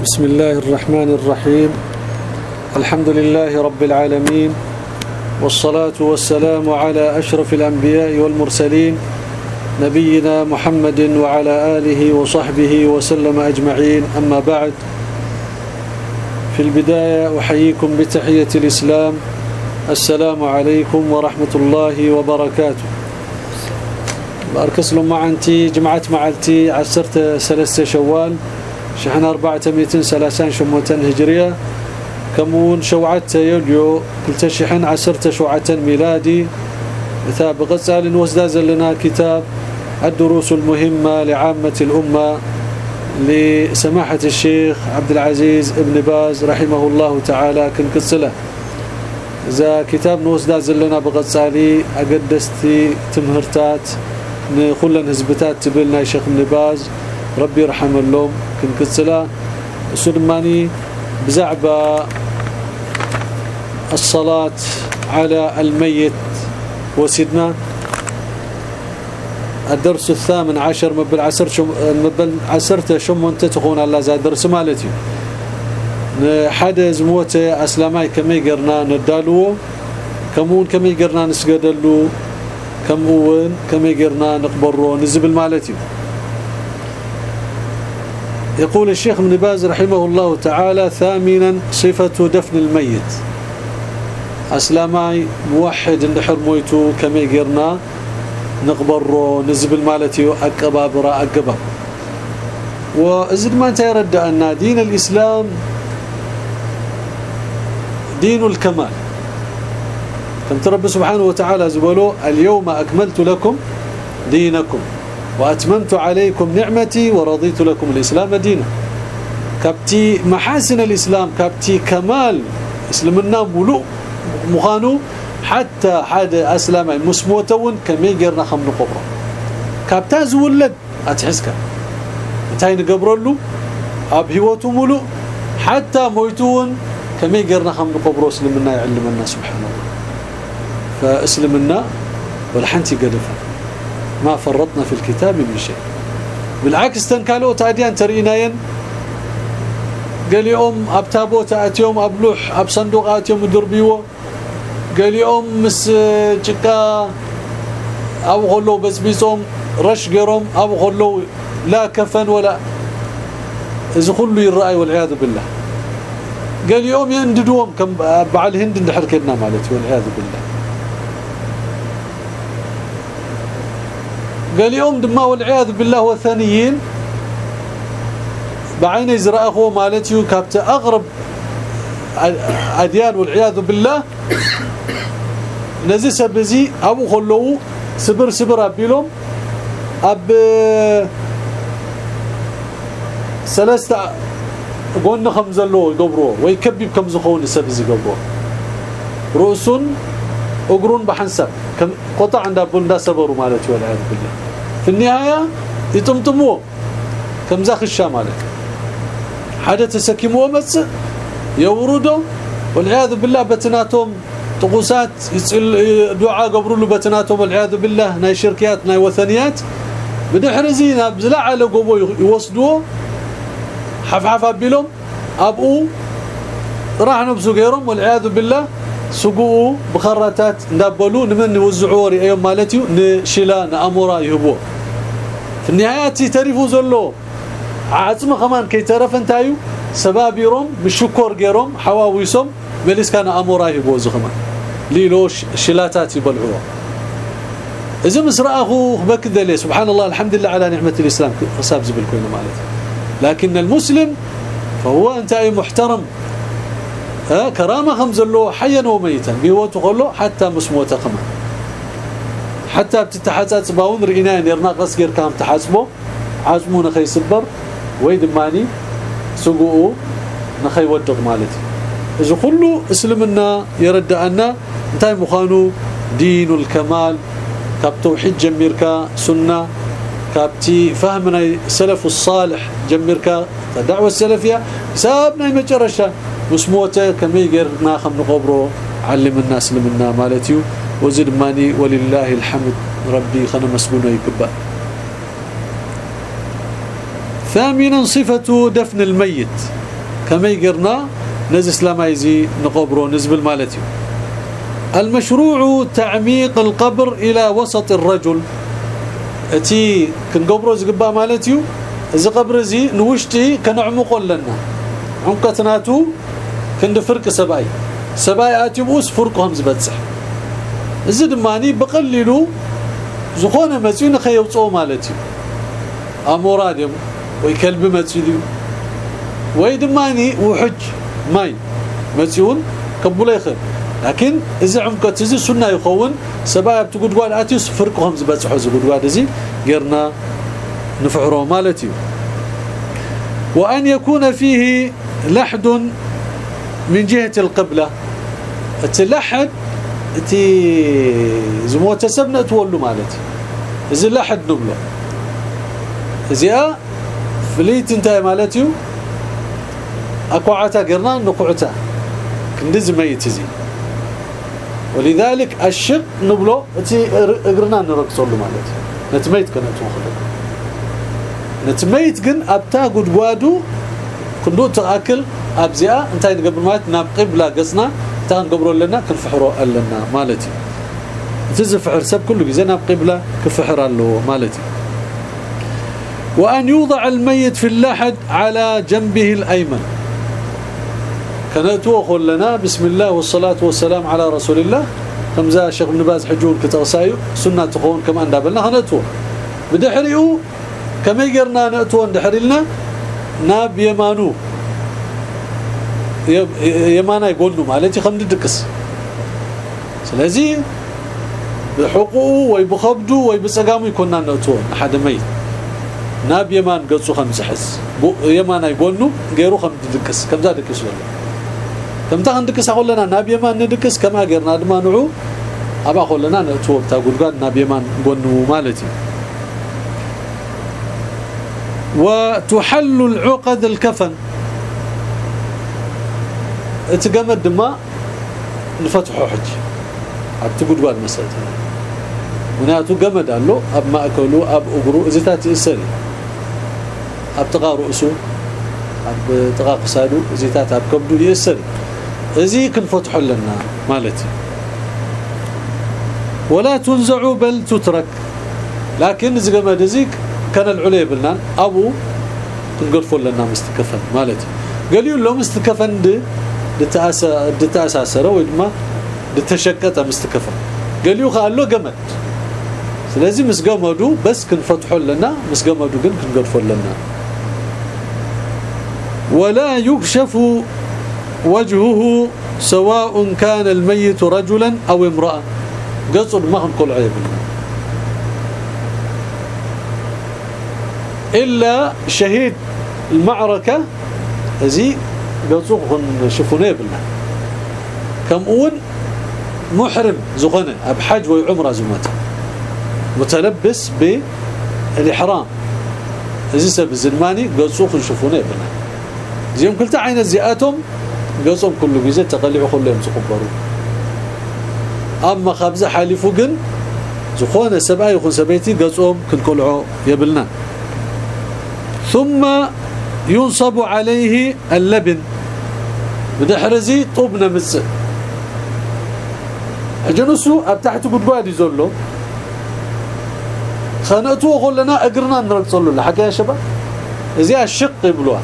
بسم الله الرحمن الرحيم. الحمد لله رب العالمين والصلاة والسلام على أشرف الأنبياء والمرسلين نبينا محمد وعلى آله وصحبه وسلم أجمعين. أما بعد في البداية أحييكم بتحية الإسلام. السلام عليكم ورحمة الله وبركاته. باركس لهم أنتي جمعت معلتي عسرت ثلاثة شوال. شحن 430 شموتن هجرية. كمون شوعت يوليو كلتا شحن عسرت شوعة ميلادي. مثاب غزال وزداز لنا كتاب الدروس المهمة لعامة الأمة لسماحة الشيخ عبد العزيز ابن باز رحمه الله تعالى كنكسله إذا كتاب نوزداز لنا بغزالي أقدستي تمهرتات نخلن هزبتات تبلنا شيخ ابن باز. ربي يرحم اللوم. كنكسلا سلماني بزعبة الصلاة على الميت وسيدنا. الدرس الثامن عشر مبل عسر شم مبل عسرت شم انت تخون الله زاد. درس مالتي. حدا زموت أسلامي كما يقرنا ندالو. كمون كما يقرنا نسجدلو كمون كما يقرنا نقبرو. نزبل مالتي. يقول الشيخ ابن باز رحمه الله تعالى ثامنا صفة دفن الميت. اسلامي موحد اندحر مويتو كما يقرنا نقبر نزبل مالتي أقبابرا أقباب. وازد ما انت يرد أن دين الإسلام دين الكمال. كنت رب سبحانه وتعالى زبلوا اليوم أكملت لكم دينكم. وأتممت عليكم نعمتي ورضيت لكم الإسلام دينا. كبتي محاسن الإسلام كبتي كمال اسلمنا ملوء مخانو حتى حدا أسلم مسموتون كم يقرنا خمن قبره كابتا زولد أتحسك. انتي نقبرلو؟ أب هيوتو ملوء حتى مويتون كم يقرنا خمن اسلمنا يعلمنا سبحان الله فاسلمنا والحنتي قدفه ما فرطنا في الكتاب من شيء. بالعكس تنكالو تاديان تريناين. قال يوم ابتابوت اتيوم ابلوح أب صندوق يوم دربيو قال يوم مس جكا أو خلو بسبيسهم رش قرم أو خلو لا كفن ولا. اذا كله يرأي والعياذ بالله. قال يوم ينددوهم كم بعد الهند نحركنا مالتي والعياذ بالله. قال يوم دما والعياذ بالله وثانيين بعين يزرع اخو مالتي كابت أغرب أديان والعياذ بالله. نزي سبزي أبو خلو سبر سبر أبيلهم. أب ثلاثة قلنا خمزلو يقبروا ويكبب كم زخون سبزي يقبروا رؤس أقرون بحنسب. قطع عند بندا سبروا مالتي والعياذ بالله. في النهاية يطمطموا كم زاخ الشامالك حدا تسكموا مص يوردوا. والعياذ بالله بتناتهم طقوسات دعاء قبروا له بتناتهم. والعياذ بالله ناي شركيات ناي وثنيات. بدحرزينا بزلع على قبو يوصدوا حفحف بلهم أبو راح نبسو غيرهم. والعياذ بالله سقوا بخراتات ندبلوا نمن وزعوري ايوم مالتي نشلا نأمورا يهبو. في النهاية تعرفوا زلو. عصم كمان كي تعرف انتايو. سبابيرهم مشكور غيرهم حواويسهم بليس كان أمورا يهبو زخمان ليلوش شلاتات يبلعوها إذا مسراه بكذله سبحان الله الحمد لله على نعمة الإسلام. حساب زبل كوين مالتي. لكن المسلم فهو انت اي محترم. كرامة خمز له حيا وميتا. بيوته قال حتى مسموتة كمان حتى بتتحاسس باون رئينا يرنا قصير كام تحاسبه عزمو نخي سبر. ويدماني سقوه نخي ودق مالتي. إذا كله إسلمنا يرد ان انتي مخانو. دين الكمال. كاب جميركا سنة. كابتي فهمنا سلف الصالح جميركا الدعوه السلفية. سابنا مجرشه مسموته كما يقرنا خم نقبره علم الناس لمنا مالتي وزد ماني ولله الحمد. ربي خنا مسبونه يكبا. ثامنا صفة دفن الميت. كما يقرنا نز اسلامي زي نقبرو نزبل مالتي المشروع تعميق القبر إلى وسط الرجل. أتي كنقبرو زقبا مالتي إذا قبر زي نوشتي كنعمقو لنا. عمقتناتو كند فرق سباي سباي اتي بوس فرقهم زبصح እዚ ድማኒ بقللو زخونه مصين خيوصو مالتي امورا دم ወይ كلب مصيد ወይ ድማኒ وحج ماي مصيون كبله يخل لكن اذا عمقت اذا سنه يخون سباب تقدوان اتيس فرقهم زبصحو زغدوان ازي غيرنا نفعرو مالتي وأن يكون فيه لحد من جهة القبلة. التلحد تي زموت سبنا تولوا مالتي. إذا لحد نبله إذا فليت انت مالتي اقعتا قرنا نقعتا كندز ميت زي ولذلك الشق نبله تي اقرنا نرقصوا مالتي. نتميت كانت مخلق نتميت كن أبتا غدغادو كندو تأكل ابزيا انتي نقبل مالت ناب قبله قصنا تان قبروا لنا كنفحروا لنا مالتي. تزفعر سب كله جزنا قبلة كفحر له مالتي. وأن يوضع الميت في اللحد على جنبه الأيمن. كانت لنا بسم الله والصلاة والسلام على رسول الله. خمزة شيخ ابن باز حجون كتغسايو سنة تخون كما أندابلنا خنتو بدحريو كما يقرنا نأتو اندحرلنا ناب يمانو. يمانا يقولوا مالتي خمد دكس ስለዚህ بحقوقه ويبخبدو ويبصقامو يكوننا نوتو حدا ميت ناب يمان قصو خمس حس يمان يقولنو غيرو خم دكس كمزا دكس ولا كمتا خندكس اقولنا ناب يمان ندكس كما غيرنا دما نعو ابا خلنا نتو بتا غلغان ناب يمان غنو مالتي وتحل العقد الكفن اتقمد ما نفتحو حج ابتي غدوان مسات مناتو قمد قالو اب ماكلو اب اغرو ازيتات يسري اب تقا رؤسو اب تقا قصادو ازيتات اب كبدو يسري ازي كنفتح لنا مالتي ولا تنزع بل تترك لكن زي قمد زيك كان العلي بلنا ابو تنقرفوا لنا مستكفن مالتي قال له مستكفن دي دتاسا دتاساسره ويدما دتشقته مستكفى قال له قال له قمد ስለዚህ مسقمدو بس كنفتحوا لنا مسقمدو ግን كنقرفوا لنا ولا يكشف وجهه سواء كان الميت رجلا أو امرأة قصد ما نقول عيب إلا شهيد المعركة زي قصوهم شوفونه بالله كم اون محرم زغنة بحج وعمره زمته متلبس بالاحرام اذا سب الزلماني قصوخ شوفونه بالله زيهم كلتا عين زياتهم قصهم كل جزء تقلعوا كلهم تقبروا. أما خبز حالفو جن زخونة سبعة يكون سبيتي قصهم كنقلعوا يبلنا. ثم ينصب عليه اللبن بدحرزي طوبنا مس اجنسو ابتحت قدواد يزولو خنقتو قلنا اقرنا نرقصلو لحكا يا شباب ازي الشق يبلوها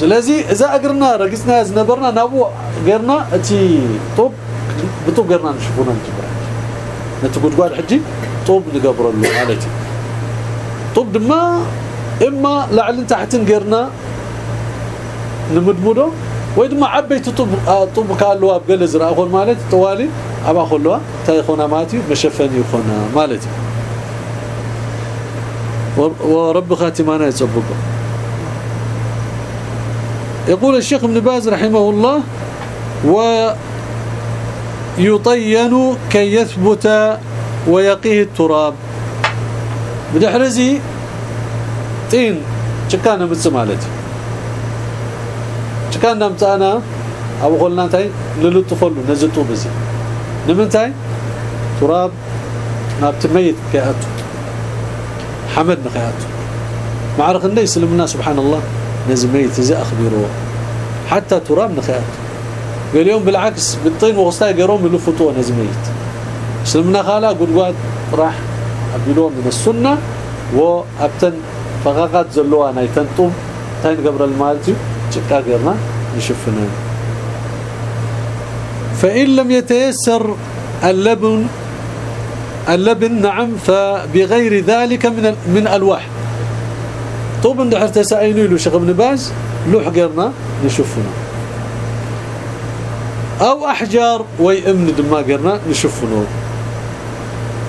ስለዚህ اذا اقرنا رقصنا زنبرنا نابو غيرنا اتي طوب بطوب غيرنا نشوفونا نجبر نتقدقاد حجي طوب نقبرلو مالتي طوب دما اما لعلن تحتن غيرنا نمدمدو ወይ ድማ ዓበይቲ ጡብ ካለዋ ገለ ዝረአ ኮን ማለት ጠዋሊ ኣባ ከለዋ እንታይ ይኾና ማለት እዩ መሸፈኒ ይኾና ማለት እዩ ورب خاتمانا يصبق يقول الشيخ ابن باز رحمه الله ويطين كي يثبت ويقيه التراب بدحرزي طين شكانا متسمالتي كان نمتانا ابو قلنا تاي نلطفلو نزطو بزي نمنتاي تراب نابت ميت كياتو حمد نخياتو معرخ الناس سلمنا سبحان الله نزميت زي اخبره حتى تراب نخيات قال يوم بالعكس بالطين وغستا يقرون من لفتوه نزميت سلمنا خالا قد راح ابيلو من السنة وابتن فغاقات زلوها نايتنطم تاين قبر المالتي جكا غيرنا نشوفنا فإن لم يتيسر اللبن اللبن نعم فبغير ذلك من من ألواح. طوب ندحر تساينوا له شيخ ابن باز لوح غيرنا نشوفنا أو أحجار ويمن دما غيرنا نشوفنا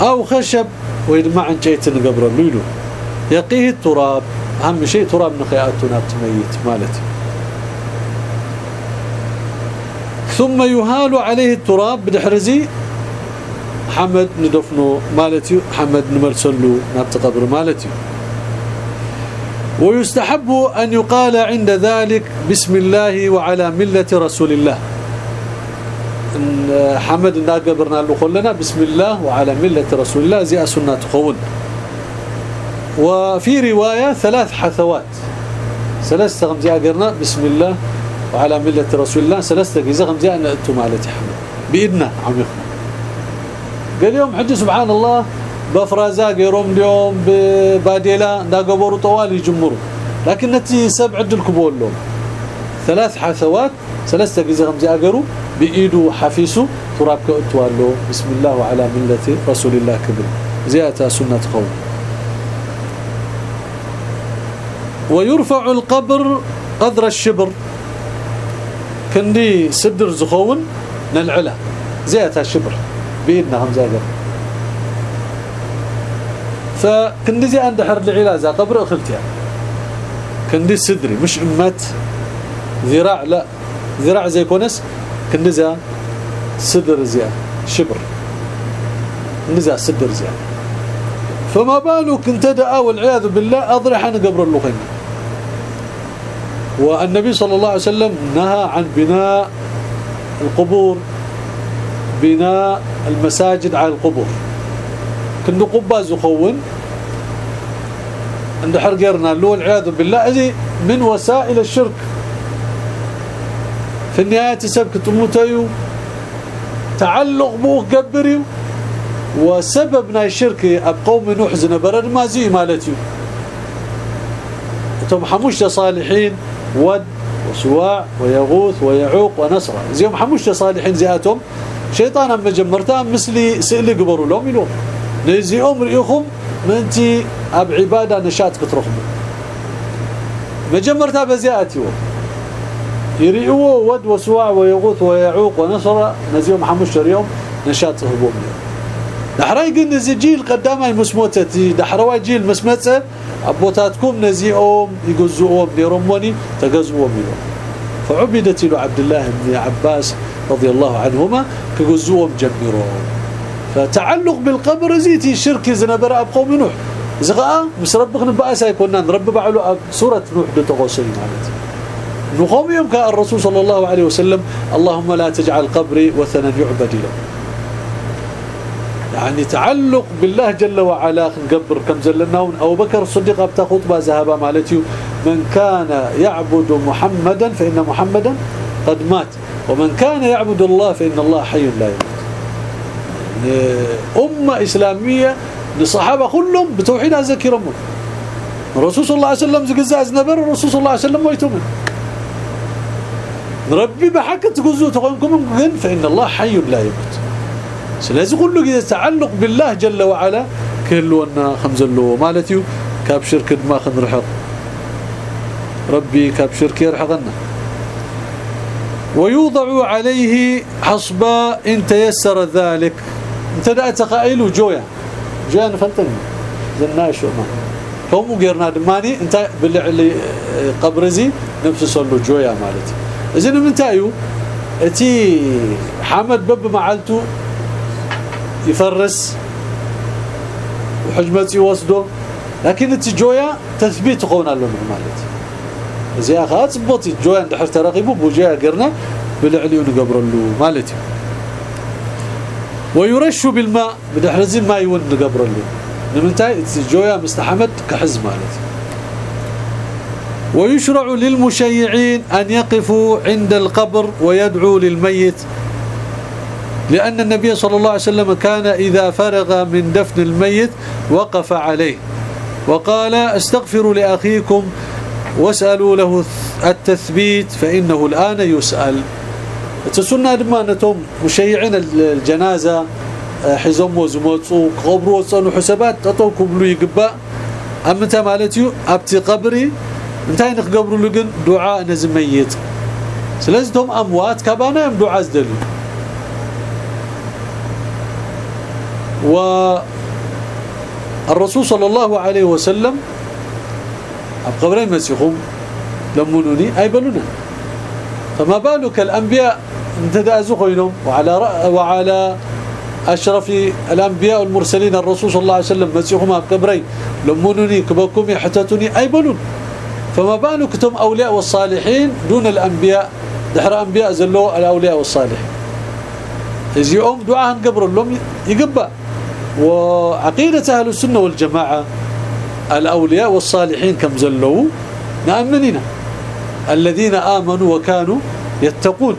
أو خشب ويدمع عنجيت نقبر له يقيه التراب. أهم شيء تراب نخياتنا تميت مالتي. ثم يهال عليه التراب بدحرزي محمد ندفنه مالتي محمد نمرسلو نبت قبر مالتي. ويستحب أن يقال عند ذلك بسم الله وعلى ملة رسول الله. حمد ناقبرنا له كلنا بسم الله وعلى ملة رسول الله زي سنة تخون. وفي رواية ثلاث حثوات. ثلاث غمزي قرنا بسم الله وعلى ملة رسول الله. ثلاث غمزي أنا أنتم مالتي حمد. بإذنه عميقنا قال يوم حج سبحان الله بفرازا غيرهم اليوم بباديلا داغبروا طوال يجمروا لكن نتي سبع عدلكم لهم ثلاث حثوات ثلاثة غزي خمسه اجروا بإيدو حفيسو تراب كتوالو بسم الله وعلى ملة رسول الله كبر زيادة سنة قوم. ويرفع القبر قدر الشبر. كندي سدر زخون نلعله. زياده الشبر. بيدنا همزه فكندي عند حر العلاج قبر اخلتها كندي صدري مش أمت. ذراع لا. ذراع زي كونس. كندي صدر زي شبر. نزع صدر زي فما بالك انت دعا والعياذ بالله اضرح عن قبر اللخين والنبي صلى الله عليه وسلم نهى عن بناء القبور بناء المساجد على القبور. كن قبة زخون عند حرقرنا له والعياذ بالله. هذه من وسائل الشرك. في النهاية سبك تموتيو تعلق بوك قبريو. وسببنا الشرك بقوم نوح زنبرد ما زي مالتيو أنتم حموش صالحين ود وسواع ويغوث ويعوق ونصر. زيهم حموش صالحين زياتهم شيطان أما جمرتها مثلي سئلي قبروا لهم يلوم نزيهم رئيكم منتي أب عبادة نشاط كترخموا مجمرتها بزياتي يريئوا ود وسواع ويغوث ويعوق ونصر. نزيهم حموش اليوم نشاط هبوم. دحراي قلنا زي جيل قدامي مسموتتي دحروا جيل مسمته أبوتاتكم نزيهم يجزؤهم لرموني تجزؤهم لهم فعبدت عبد الله بن عباس رضي الله عنهما كجزوهم جمروا فتعلق بالقبر زيتي شرك زنبر اب قوم نوح. زغا مس ربك نبقى سيكون رب بعلو سورة نوح دتقوسي معناتها نقوم يوم كان الرسول صلى الله عليه وسلم اللهم لا تجعل قبري وثنا يعبد له يعني تعلق بالله جل وعلا. نقبر كم زلناون أو بكر الصديق ابتا خطبه ذهب مالتي من كان يعبد محمدا فإن محمدا قد مات. ومن كان يعبد الله فإن الله حي لا يموت. يعني أمة إسلامية للصحابة كلهم بتوحيد ذكرهم الرسول صلى الله عليه وسلم زقزاز نبر الرسول صلى الله عليه وسلم ويتمن ربي بحق تقزوا تقولكم فإن الله حي لا يموت. سلازي كله إذا تعلق بالله جل وعلا كله أن خمز له مالتي كاب شركة ما خنرحق ربي كاب شركة يرحقنا ويوضع عليه حصبا إن تيسر ذلك انت دا تقائل جويا جويا نفلتني زناش وما هم غيرنا دماني انت باللي قبرزي نفس صلو جويا مالتي اذن من تايو اتي حمد بب معلتو يفرس وحجمتي وصدو لكن انت جويا تثبيت قونا له مالتي. زي اخات بوتي جويا دحر ترقيبو بوجيا قرنا بالعلي ونقبر له مالتي. ويرش بالماء بدحرزين ما يون نقبر له نمنتاي جويا مستحمد كحز مالتي. ويشرع للمشيعين أن يقفوا عند القبر ويدعوا للميت لأن النبي صلى الله عليه وسلم كان إذا فرغ من دفن الميت وقف عليه. وقال استغفروا لأخيكم واسألوا له التثبيت فإنه الآن يسأل. تسنى دمانتهم مشيعين الجنازة حزم وزموصو قبروا صنو حسابات تطوكم له يقبا إمتى مالتيو ابتي قبري انتي نخقبروا لقن دعاء نزميت سلازتهم اموات كبانا يم دعاء زدلو و الرسول صلى الله عليه وسلم قبرين مسيخهم لمنوني أي بلونا فما بالك الأنبياء؟ انتدازوا خينهم وعلى وعلى أشرف الأنبياء والمرسلين الرسول صلى الله عليه وسلم مسيحهم قبري لمنوني كبكم يحتتوني أي بلون فما بالك تم أولياء والصالحين دون الأنبياء؟ دحر أنبياء زلوا الأولياء والصالحين. يوم دعاء قبر لهم يقبا وعقيدة أهل السنة والجماعة الأولياء والصالحين كم زلوا؟ نامننا الذين آمنوا وكانوا يتقون.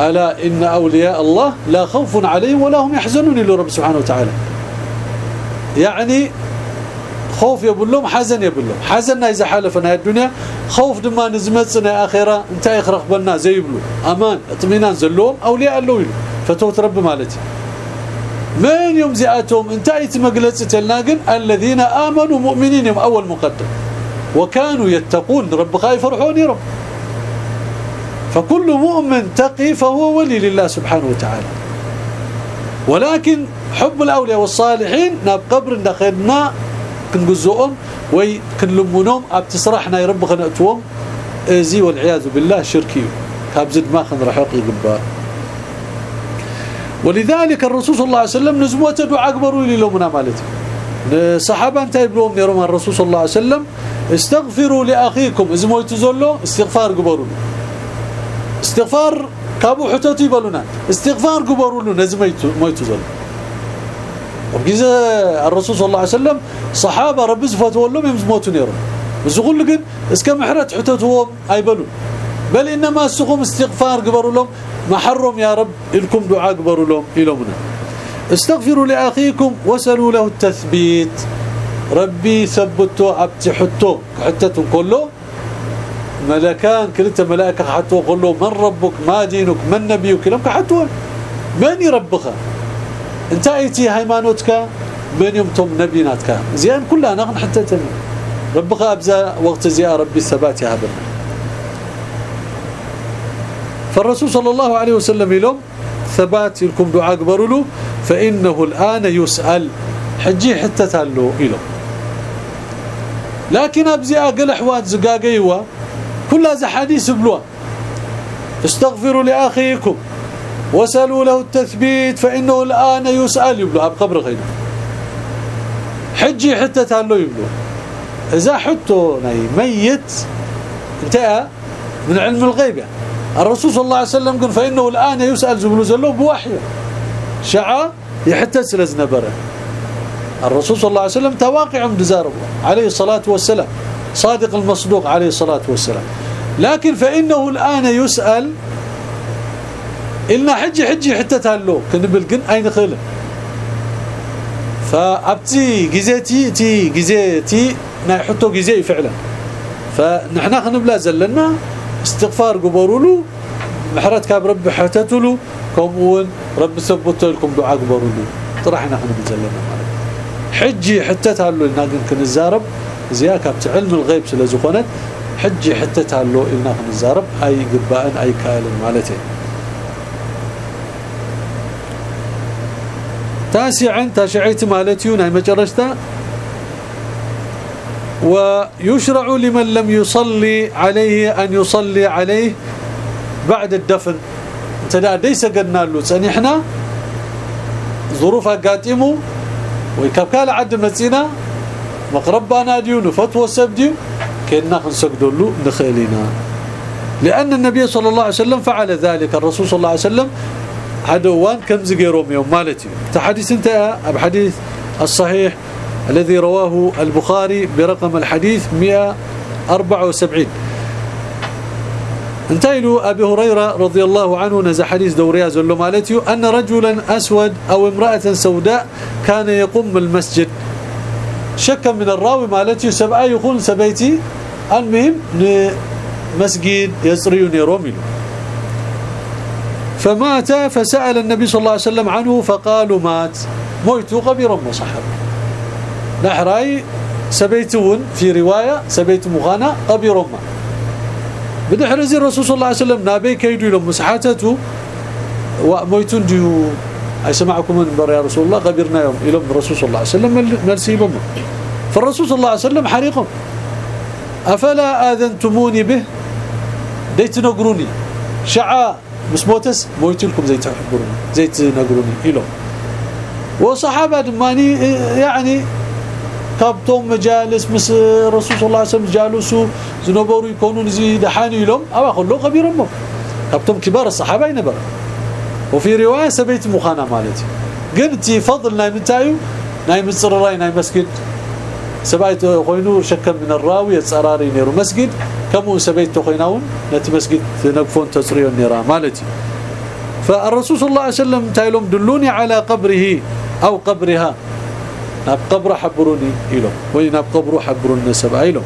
ألا إن أولياء الله لا خوف عليهم ولا هم يحزنون إلا رب سبحانه وتعالى. يعني خوف يبلهم حزن يبلهم حزننا إذا حالفنا الدنيا خوف دما نزمتنا آخرة انت يخرق بلنا زي يبلو أمان اطمئنان زلهم أولياء الله يلو فتوت رب مالتي. من يوم زياتهم؟ انت ايت مقلصت الذين آمنوا مؤمنين يوم أول مقدم. وكانوا يتقون. رب خايف فرحوني رب. فكل مؤمن تقي فهو ولي لله سبحانه وتعالى. ولكن حب الأولياء والصالحين ناب قبر دخلنا كنجزؤهم وي كنلمونهم. ابتسرحنا يرب خنقتهم ازي والعياذ بالله شركي. كابزد ما خن رحق يقبا ولذلك الرسول صلى الله عليه وسلم نزموته دعاء اكبروا لي لومنا مالتي. صحابه أنت يبلوهم يرون الرسول صلى الله عليه وسلم استغفروا لأخيكم. ازمويتوا زلو استغفار قبروا استغفار كابو حتوتي بلونا استغفار قبروا له نزميتو مويتو وبجزا الرسول صلى الله عليه وسلم صحابة رب زفتوا لهم يموتوا نيرو. يقول لك اسكم حرت حتوتهم ايبلون بل إنما سقوم استغفار قبروا لهم ما حرم يا رب لكم دعاء قبروا لهم إلهمنا. استغفروا لأخيكم وسلوا له التثبيت. ربي ثبتوا ابتحتوا حتتهم كله. ملكان كلت ملائكة حتى قولوا من ربك ما دينك من نبيك لم حتى من يربخ انت أيتي هيمانوتك؟ من يمتم نبيناتك؟ زين كلها نغن حتى تم ربك ابزا وقت زيارة ربي الثبات يا هبل فالرسول صلى الله عليه وسلم لهم ثبات لكم دعاء قبروا فإنه الآن يسأل. حجي حتى تالو له لكن أبزي أقل احوات زقاقيوه كل هذا حديث بلوه استغفروا لأخيكم وسالوا له التثبيت فإنه الآن يسأل. يبلو بقبر غيره حجي حتى تالو يبلو. إذا حتو ميت انتهى من علم الغيب يعني. الرسول صلى الله عليه وسلم قال فإنه الآن يسأل زبلو زلو بوحي. شعا؟ يحتى سلزنا بره. الرسول صلى الله عليه وسلم تواقع مدزارب عليه الصلاة والسلام صادق المصدوق عليه الصلاة والسلام. لكن فإنه الآن يسأل إلنا حجي حجي حتى تهلو كنبلقن أين خيلة؟ فأبتي جزيتي تي جزيتي نحطو جزي فعلا. فنحنا خنبلا زلنا استغفار قبرولو محرت كاب رب حتتلو كمون رب ثبت لكم دعاء قبرولو. طرحنا خنبلا زلنا حجي حتى تهلو لنا كنزارب زياك علم الغيب سلازخونت حجي حتى تهلو إلنا نزارب أي قبائن أي كائل مالتين تاسعا تاشعيت مالتيون هاي مجرشتا. ويشرع لمن لم يصلي عليه أن يصلي عليه بعد الدفن. تدا ديس قلنا له. سني إحنا ظروفها قاتموا ويكبكال عد متينا مقربنا ديون فتوى السبديو كنا نسجد له نخيلنا لأن النبي صلى الله عليه وسلم فعل ذلك. الرسول صلى الله عليه وسلم حدوان كم زغيروم يوم مالتي. تحديث انت بحديث الصحيح. الذي رواه البخاري برقم الحديث 174 انتهلوا أبي هريرة رضي الله عنه نزل حديث دوريا زلو مالتي أن رجلا أسود أو امرأة سوداء كان يقوم المسجد شكا من الراوي مالتي سبعة يقول سبيتي. المهم مسجد يسريون يرومي فمات فسأل النبي صلى الله عليه وسلم عنه فقالوا مات. مويتو قبيرا مصحب. نحراي سبيتون في رواية سبيت مغانا قبيرا ما بدحرزي الرسول صلى الله عليه وسلم نابي كيدو لهم مسحاتته ومويتون ديو أي سمعكم من بر يا رسول الله قبرنا يوم إلهم الرسول صلى الله عليه وسلم مرسيبهم فالرسول صلى الله عليه وسلم حريقهم. أفلا آذنتموني به؟ ديت نقروني. شعاء مس موتس مويتلكم زي تحبروني زي تنقروني إلهم. وصحابة دماني يعني مس الرسول صلى الله عليه وسلم جالسوا زنبوروا يكونوا زي دحاني لهم أما خلوا خبيرهم كابتم كبار الصحابة ينبر وفي رواية سبيت مخانا مالتي قلتي فضل تايو نايم راي نايم مسجد سبايت خوينو شكا من الراوي يتصراري نيرو مسجد كم سبيت خويناون نتي مسجد نقفون تصريو نيرا مالتي فالرسول صلى الله عليه وسلم تايلهم دلوني على قبره أو قبرها ناب قبر حبروني إلو. وين ناب قبر حبروني سبع إلو.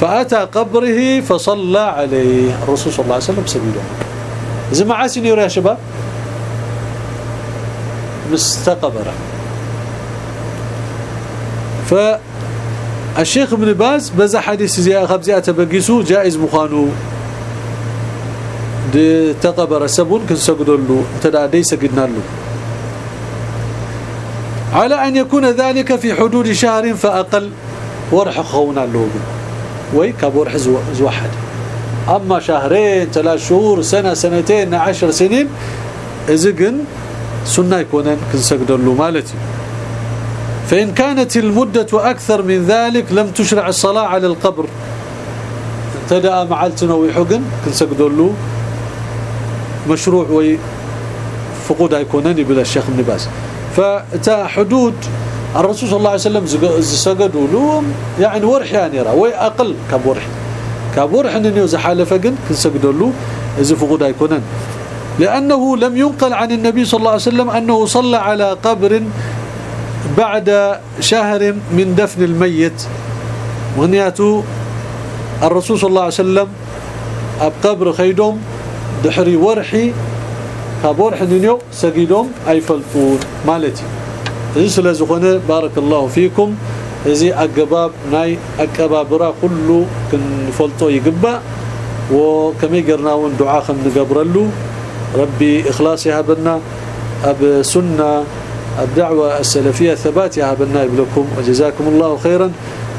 فأتى قبره فصلى عليه. الرسول صلى الله عليه وسلم سبيله. إذا ما عاسي يا شباب. مستقبره فالشيخ ابن باز بذا حديث زي خبزي اتبقيسو جائز مخانو. تقبر سبون كنسجدوا تدا دي سجدنا له على أن يكون ذلك في حدود شهر فأقل. ورح خونا له وي كبورح زوحد أما شهرين ثلاث شهور سنة سنتين عشر سنين إذن سنة يكون كنسجد له مالتي. فإن كانت المدة أكثر من ذلك لم تشرع الصلاة على القبر. تدأ معلتنا ويحقن كنسجد له مشروع وي فقود يكونني بلا الشيخ ابن باز. فتا حدود الرسول صلى الله عليه وسلم سجدوا له يعني ورح يعني را وي أقل كبورح كبورح إنه زحالف كن كنسجدوا له إذا فقود يكونن لأنه لم ينقل عن النبي صلى الله عليه وسلم أنه صلى على قبر بعد شهر من دفن الميت. مغنياته الرسول صلى الله عليه وسلم أب قبر خيدوم دحري ورحي كابور حنينيو سجيدوم اي فلفون مالتي. اذا سلازخونه بارك الله فيكم. ازي أقباب ناي أقبابرا كله كنفلطو يقبا. وكما قرناون دعاء خم نقبرلو. ربي إخلاص يهبنا أب سنة الدعوة السلفية ثبات يهبنا لكم وجزاكم الله خيرا.